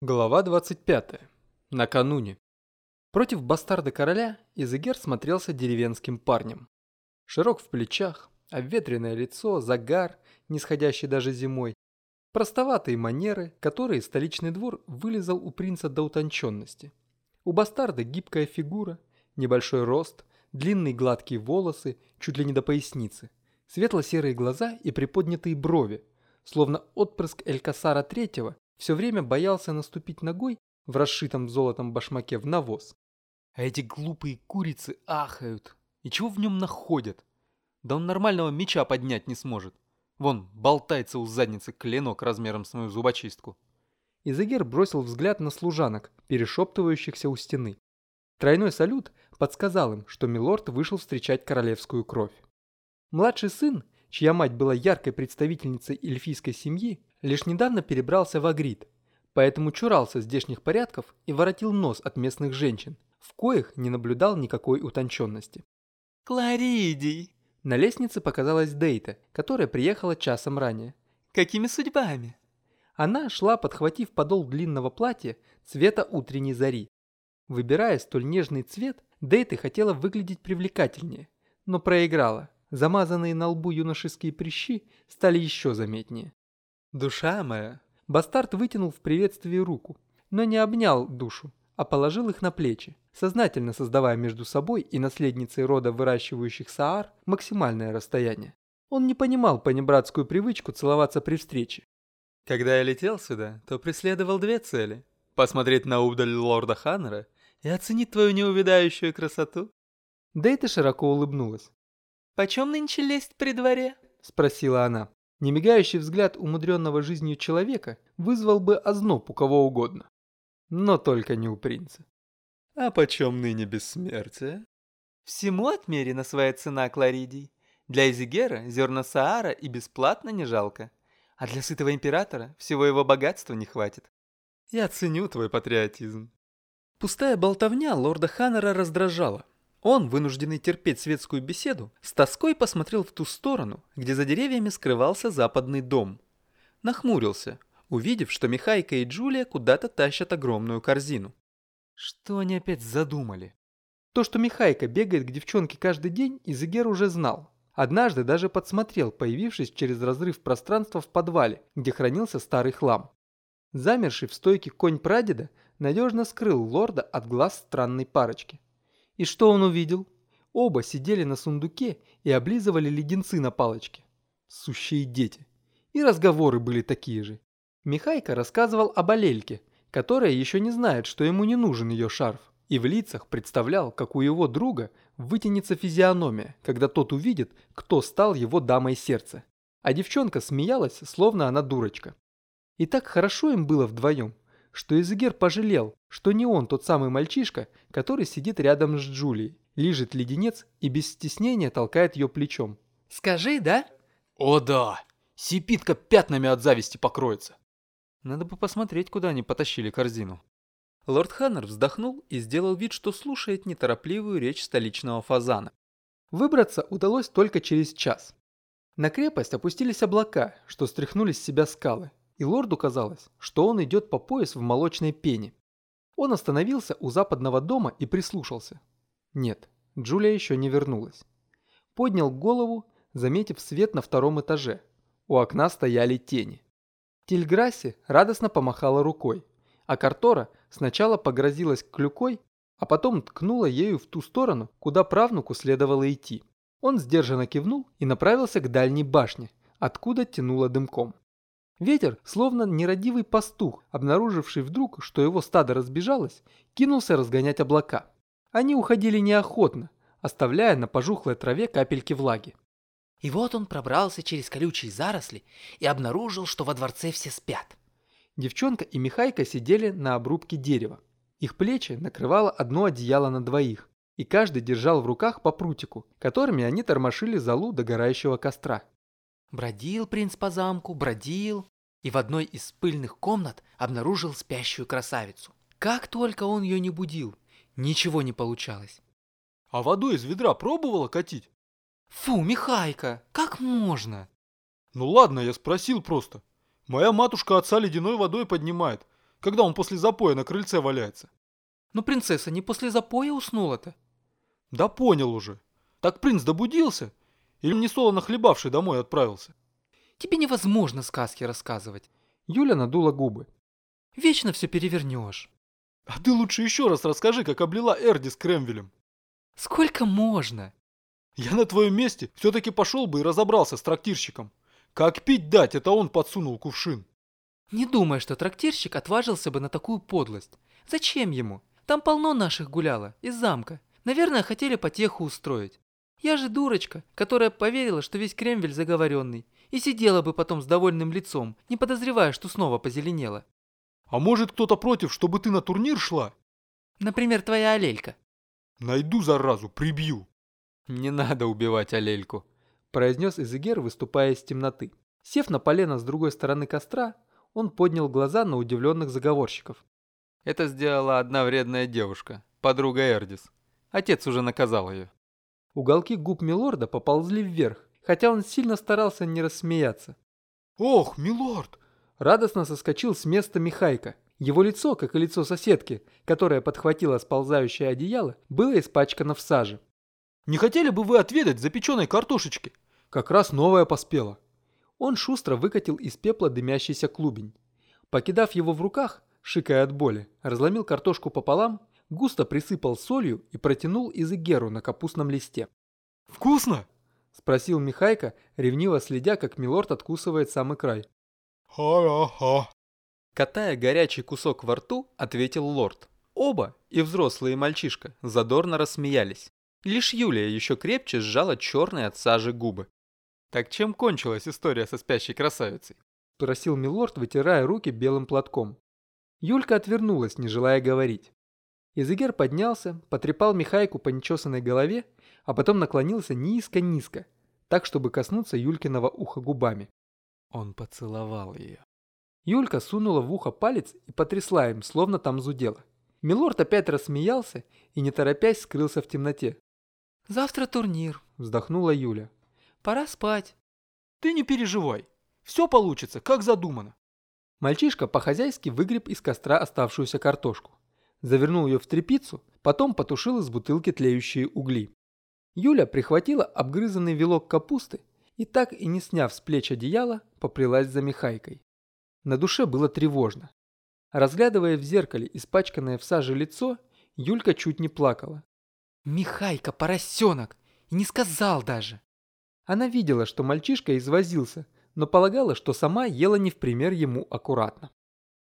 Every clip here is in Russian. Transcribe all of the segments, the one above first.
Глава 25. Накануне. Против бастарда короля Изегер смотрелся деревенским парнем. Широк в плечах, обветренное лицо, загар, нисходящий даже зимой, простоватые манеры, которые столичный двор вылезал у принца до утонченности. У бастарда гибкая фигура, небольшой рост, длинные гладкие волосы, чуть ли не до поясницы, светло-серые глаза и приподнятые брови, словно отпрыск Элькасара III все время боялся наступить ногой в расшитом золотом башмаке в навоз. А эти глупые курицы ахают. И чего в нем находят? Да он нормального меча поднять не сможет. Вон, болтается у задницы клинок размером с мою зубочистку. Изегер бросил взгляд на служанок, перешептывающихся у стены. Тройной салют подсказал им, что Милорд вышел встречать королевскую кровь. Младший сын, чья мать была яркой представительницей эльфийской семьи, лишь недавно перебрался в Агрид, поэтому чурался здешних порядков и воротил нос от местных женщин, в коих не наблюдал никакой утонченности. «Кларидий!» На лестнице показалась Дейта, которая приехала часом ранее. «Какими судьбами?» Она шла, подхватив подол длинного платья цвета утренней зари. Выбирая столь нежный цвет, Дейта хотела выглядеть привлекательнее, но проиграла. Замазанные на лбу юношеские прыщи стали еще заметнее. «Душа моя!» Бастард вытянул в приветствии руку, но не обнял душу, а положил их на плечи, сознательно создавая между собой и наследницей рода выращивающих саар максимальное расстояние. Он не понимал понебратскую привычку целоваться при встрече. «Когда я летел сюда, то преследовал две цели. Посмотреть на удаль лорда Ханнера и оценить твою неувядающую красоту». Дейта широко улыбнулась. «Почем нынче лезть при дворе?» – спросила она. Немигающий взгляд умудренного жизнью человека вызвал бы озноб у кого угодно. Но только не у принца. А почем ныне бессмертие? Всему отмерена своя цена, Кларидий. Для Изигера зерна Саара и бесплатно не жалко. А для сытого императора всего его богатства не хватит. Я ценю твой патриотизм. Пустая болтовня лорда Ханнера раздражала. Он, вынужденный терпеть светскую беседу, с тоской посмотрел в ту сторону, где за деревьями скрывался западный дом. Нахмурился, увидев, что Михайка и Джулия куда-то тащат огромную корзину. Что они опять задумали? То, что Михайка бегает к девчонке каждый день, Изегер уже знал. Однажды даже подсмотрел, появившись через разрыв пространства в подвале, где хранился старый хлам. Замерший в стойке конь прадеда надежно скрыл лорда от глаз странной парочки. И что он увидел? Оба сидели на сундуке и облизывали леденцы на палочке. Сущие дети. И разговоры были такие же. Михайка рассказывал об Алельке, которая еще не знает, что ему не нужен ее шарф, и в лицах представлял, как у его друга вытянется физиономия, когда тот увидит, кто стал его дамой сердца. А девчонка смеялась, словно она дурочка. И так хорошо им было вдвоем, что Изегер пожалел, что не он тот самый мальчишка, который сидит рядом с Джулией, лижет леденец и без стеснения толкает ее плечом. «Скажи, да?» «О да! Сипитка пятнами от зависти покроется!» Надо бы посмотреть, куда они потащили корзину. Лорд Ханнер вздохнул и сделал вид, что слушает неторопливую речь столичного фазана. Выбраться удалось только через час. На крепость опустились облака, что стряхнули с себя скалы, и лорду казалось, что он идет по пояс в молочной пене. Он остановился у западного дома и прислушался. Нет, Джулия еще не вернулась. Поднял голову, заметив свет на втором этаже. У окна стояли тени. Тильграсси радостно помахала рукой, а Картора сначала погрозилась клюкой, а потом ткнула ею в ту сторону, куда правнуку следовало идти. Он сдержанно кивнул и направился к дальней башне, откуда тянуло дымком. Ветер, словно нерадивый пастух, обнаруживший вдруг, что его стадо разбежалось, кинулся разгонять облака. Они уходили неохотно, оставляя на пожухлой траве капельки влаги. И вот он пробрался через колючие заросли и обнаружил, что во дворце все спят. Девчонка и Михайка сидели на обрубке дерева. Их плечи накрывало одно одеяло на двоих, и каждый держал в руках по прутику, которыми они тормошили залу догорающего костра. Бродил принц по замку, бродил, и в одной из пыльных комнат обнаружил спящую красавицу. Как только он ее не будил, ничего не получалось. «А водой из ведра пробовала катить?» «Фу, Михайка, как можно?» «Ну ладно, я спросил просто. Моя матушка отца ледяной водой поднимает. когда он после запоя на крыльце валяется. Но принцесса не после запоя уснула-то. Да понял уже. Так принц добудился? Или не солоно хлебавший домой отправился? Тебе невозможно сказки рассказывать. Юля надула губы. Вечно все перевернешь. А ты лучше еще раз расскажи, как облила Эрди с Кремвелем. Сколько можно? Я на твоем месте все-таки пошел бы и разобрался с трактирщиком. Как пить дать, это он подсунул кувшин. Не думай, что трактирщик отважился бы на такую подлость. Зачем ему? Там полно наших гуляло, из замка. Наверное, хотели потеху устроить. Я же дурочка, которая поверила, что весь Кремвель заговоренный, и сидела бы потом с довольным лицом, не подозревая, что снова позеленела. А может кто-то против, чтобы ты на турнир шла? Например, твоя Алелька. Найду заразу, прибью. Не надо убивать Алельку, произнес Изегер, выступая из темноты. Сев на полено с другой стороны костра, он поднял глаза на удивленных заговорщиков. Это сделала одна вредная девушка, подруга Эрдис. Отец уже наказал ее. Уголки губ Милорда поползли вверх, хотя он сильно старался не рассмеяться. «Ох, милорд!» Радостно соскочил с места Михайка. Его лицо, как и лицо соседки, которая подхватила сползающее одеяло, было испачкано в саже. «Не хотели бы вы отведать запеченной картошечки?» Как раз новая поспела. Он шустро выкатил из пепла дымящийся клубень. Покидав его в руках, шикая от боли, разломил картошку пополам, густо присыпал солью и протянул Изегеру на капустном листе. «Вкусно?» – спросил Михайка, ревниво следя, как Милорд откусывает самый край. «Ха-ха-ха!» Катая горячий кусок во рту, ответил лорд. Оба, и взрослый, и мальчишка, задорно рассмеялись. Лишь Юлия еще крепче сжала черные от сажи губы. «Так чем кончилась история со спящей красавицей?» – спросил Милорд, вытирая руки белым платком. Юлька отвернулась, не желая говорить. Изегер поднялся, потрепал Михайку по нечесанной голове, а потом наклонился низко-низко, так, чтобы коснуться Юлькиного уха губами. Он поцеловал ее. Юлька сунула в ухо палец и потрясла им, словно там зудела. Милорд опять рассмеялся и, не торопясь, скрылся в темноте. «Завтра турнир», – вздохнула Юля. «Пора спать». «Ты не переживай. Все получится, как задумано». Мальчишка по-хозяйски выгреб из костра оставшуюся картошку. Завернул ее в тряпицу, потом потушил из бутылки тлеющие угли. Юля прихватила обгрызанный вилок капусты и так и не сняв с плеч одеяла, поплелась за Михайкой. На душе было тревожно. Разглядывая в зеркале испачканное в саже лицо, Юлька чуть не плакала. «Михайка, поросенок! И не сказал даже!» Она видела, что мальчишка извозился, но полагала, что сама ела не в пример ему аккуратно.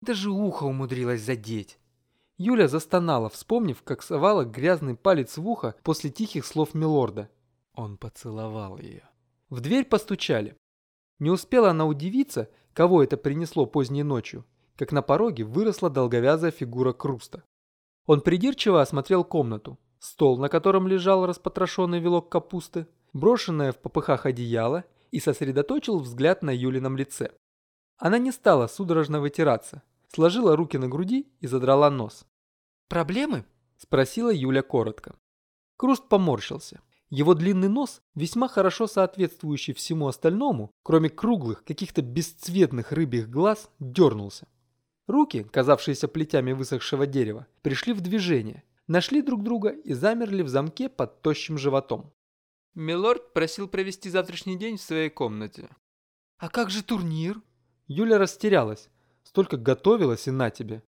Даже ухо умудрилась задеть. Юля застонала, вспомнив, как совала грязный палец в ухо после тихих слов Милорда. Он поцеловал ее. В дверь постучали. Не успела она удивиться, кого это принесло поздней ночью, как на пороге выросла долговязая фигура Круста. Он придирчиво осмотрел комнату, стол, на котором лежал распотрошенный вилок капусты, брошенное в попыхах одеяло и сосредоточил взгляд на Юлином лице. Она не стала судорожно вытираться, сложила руки на груди и задрала нос. «Проблемы?» – спросила Юля коротко. Круст поморщился. Его длинный нос, весьма хорошо соответствующий всему остальному, кроме круглых, каких-то бесцветных рыбьих глаз, дернулся. Руки, казавшиеся плетями высохшего дерева, пришли в движение, нашли друг друга и замерли в замке под тощим животом. Милорд просил провести завтрашний день в своей комнате. А как же турнир? Юля растерялась. Столько готовилась и на тебе.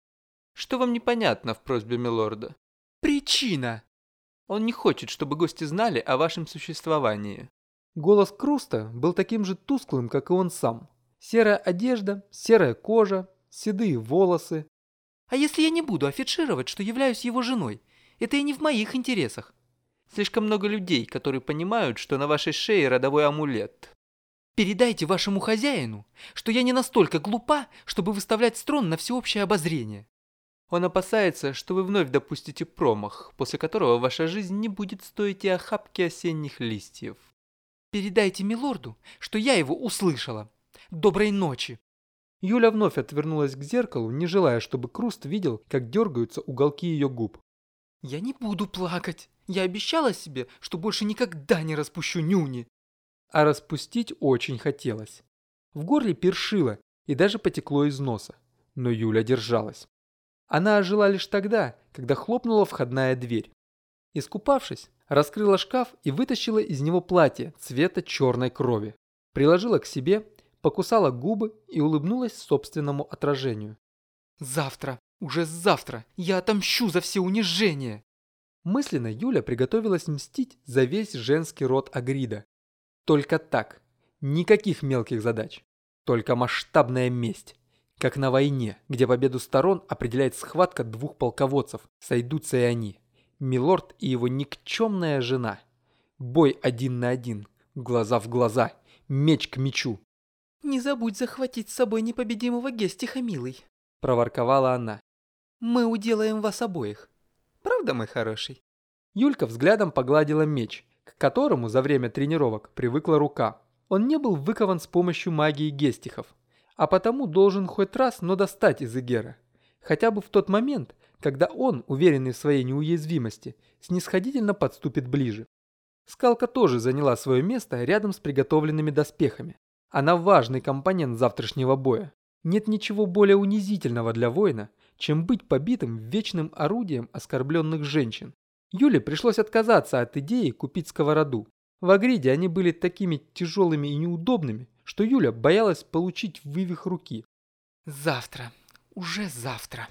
Что вам непонятно в просьбе Милорда? Причина! Он не хочет, чтобы гости знали о вашем существовании. Голос Круста был таким же тусклым, как и он сам. Серая одежда, серая кожа, седые волосы. А если я не буду афишировать, что являюсь его женой? Это и не в моих интересах. Слишком много людей, которые понимают, что на вашей шее родовой амулет. Передайте вашему хозяину, что я не настолько глупа, чтобы выставлять строн на всеобщее обозрение. Он опасается, что вы вновь допустите промах, после которого ваша жизнь не будет стоить и охапки осенних листьев. Передайте милорду, что я его услышала. Доброй ночи. Юля вновь отвернулась к зеркалу, не желая, чтобы Круст видел, как дергаются уголки ее губ. «Я не буду плакать. Я обещала себе, что больше никогда не распущу нюни». А распустить очень хотелось. В горле першило и даже потекло из носа. но Юля держалась. Она ожила лишь тогда, когда хлопнула входная дверь. Искупавшись, раскрыла шкаф и вытащила из него платье цвета черной крови. Приложила к себе, покусала губы и улыбнулась собственному отражению. «Завтра, уже завтра, я отомщу за все унижения!» Мысленно Юля приготовилась мстить за весь женский род Агрида. Только так, никаких мелких задач, только масштабная месть. Как на войне, где победу сторон определяет схватка двух полководцев, сойдутся и они. Милорд и его никчемная жена. Бой один на один, глаза в глаза, меч к мечу. «Не забудь захватить с собой непобедимого Гестиха, милый», – проворковала она. «Мы уделаем вас обоих. Правда, мой хороший?» Юлька взглядом погладила меч, к которому за время тренировок привыкла рука. Он не был выкован с помощью магии Гестихов, а потому должен хоть раз, но достать из Игера. Хотя бы в тот момент, когда он, уверенный в своей неуязвимости, снисходительно подступит ближе. Скалка тоже заняла свое место рядом с приготовленными доспехами. Она важный компонент завтрашнего боя. Нет ничего более унизительного для воина, чем быть побитым вечным орудием оскорбленных женщин. Юле пришлось отказаться от идеи купить сковороду. В Агриде они были такими тяжелыми и неудобными, что Юля боялась получить вывих руки. «Завтра, уже завтра».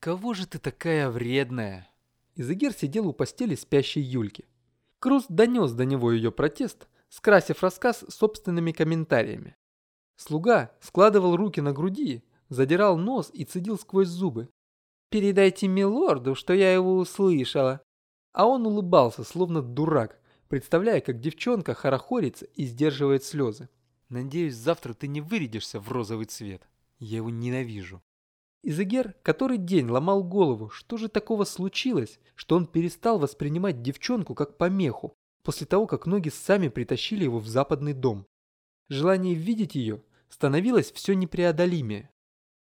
«Кого же ты такая вредная?» Изегер сидел у постели спящей Юльки. Круз донес до него ее протест, скрасив рассказ собственными комментариями. Слуга складывал руки на груди, задирал нос и цедил сквозь зубы. «Передайте милорду, что я его услышала». А он улыбался, словно дурак, представляя, как девчонка хорохорится и сдерживает слезы. «Надеюсь, завтра ты не вырядишься в розовый цвет. Я его ненавижу». Изегер который день ломал голову, что же такого случилось, что он перестал воспринимать девчонку как помеху, после того, как ноги сами притащили его в западный дом. Желание видеть ее становилось все непреодолимее.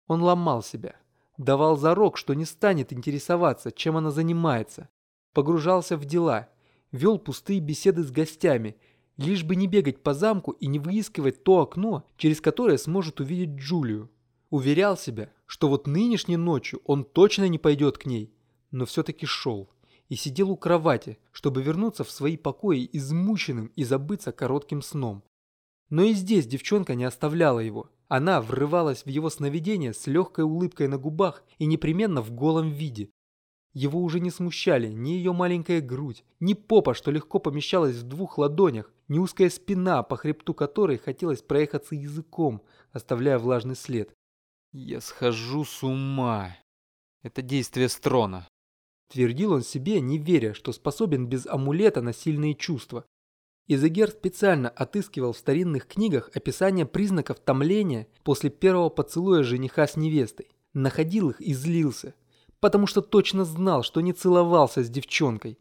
Он ломал себя, давал зарок, что не станет интересоваться, чем она занимается, погружался в дела вел пустые беседы с гостями, лишь бы не бегать по замку и не выискивать то окно, через которое сможет увидеть Джулию. Уверял себя, что вот нынешней ночью он точно не пойдет к ней, но все-таки шел и сидел у кровати, чтобы вернуться в свои покои измученным и забыться коротким сном. Но и здесь девчонка не оставляла его. Она врывалась в его сновидение с легкой улыбкой на губах и непременно в голом виде. Его уже не смущали ни ее маленькая грудь, ни попа, что легко помещалась в двух ладонях, ни узкая спина, по хребту которой хотелось проехаться языком, оставляя влажный след. «Я схожу с ума. Это действие строна», — твердил он себе, не веря, что способен без амулета на сильные чувства. Изегер специально отыскивал в старинных книгах описание признаков томления после первого поцелуя жениха с невестой, находил их и злился — потому что точно знал, что не целовался с девчонкой.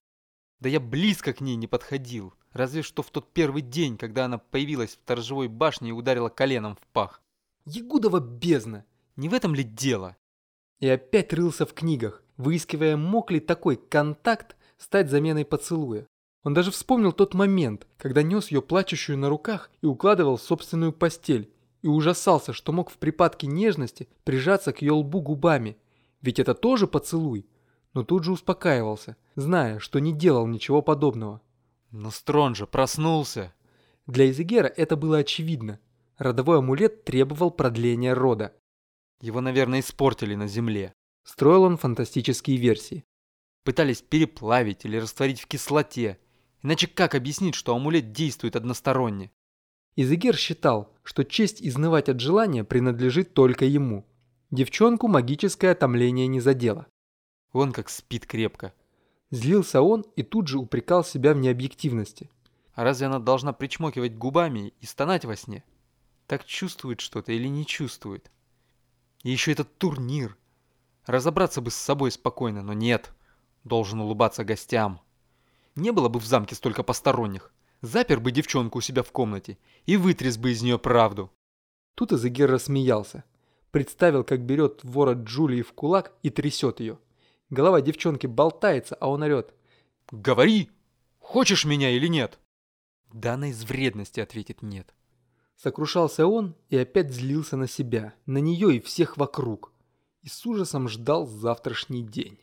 Да я близко к ней не подходил, разве что в тот первый день, когда она появилась в сторожевой башне и ударила коленом в пах. Ягудова бездна, не в этом ли дело? И опять рылся в книгах, выискивая, мог ли такой контакт стать заменой поцелуя. Он даже вспомнил тот момент, когда нес ее плачущую на руках и укладывал в собственную постель, и ужасался, что мог в припадке нежности прижаться к ее лбу губами ведь это тоже поцелуй. Но тут же успокаивался, зная, что не делал ничего подобного. Но Строн же проснулся. Для Изегера это было очевидно. Родовой амулет требовал продления рода. Его, наверное, испортили на земле. Строил он фантастические версии. Пытались переплавить или растворить в кислоте. Иначе как объяснить, что амулет действует односторонне? Изегер считал, что честь изнывать от желания принадлежит только ему. Девчонку магическое отомление не задело. Он как спит крепко. Злился он и тут же упрекал себя в необъективности. А разве она должна причмокивать губами и стонать во сне? Так чувствует что-то или не чувствует? И еще этот турнир. Разобраться бы с собой спокойно, но нет. Должен улыбаться гостям. Не было бы в замке столько посторонних. Запер бы девчонку у себя в комнате и вытряс бы из нее правду. Тут Изегер рассмеялся. Представил, как берет ворот Джулии в кулак и трясет ее. Голова девчонки болтается, а он орет. «Говори! Хочешь меня или нет?» Да она из вредности ответит «нет». Сокрушался он и опять злился на себя, на нее и всех вокруг. И с ужасом ждал завтрашний день.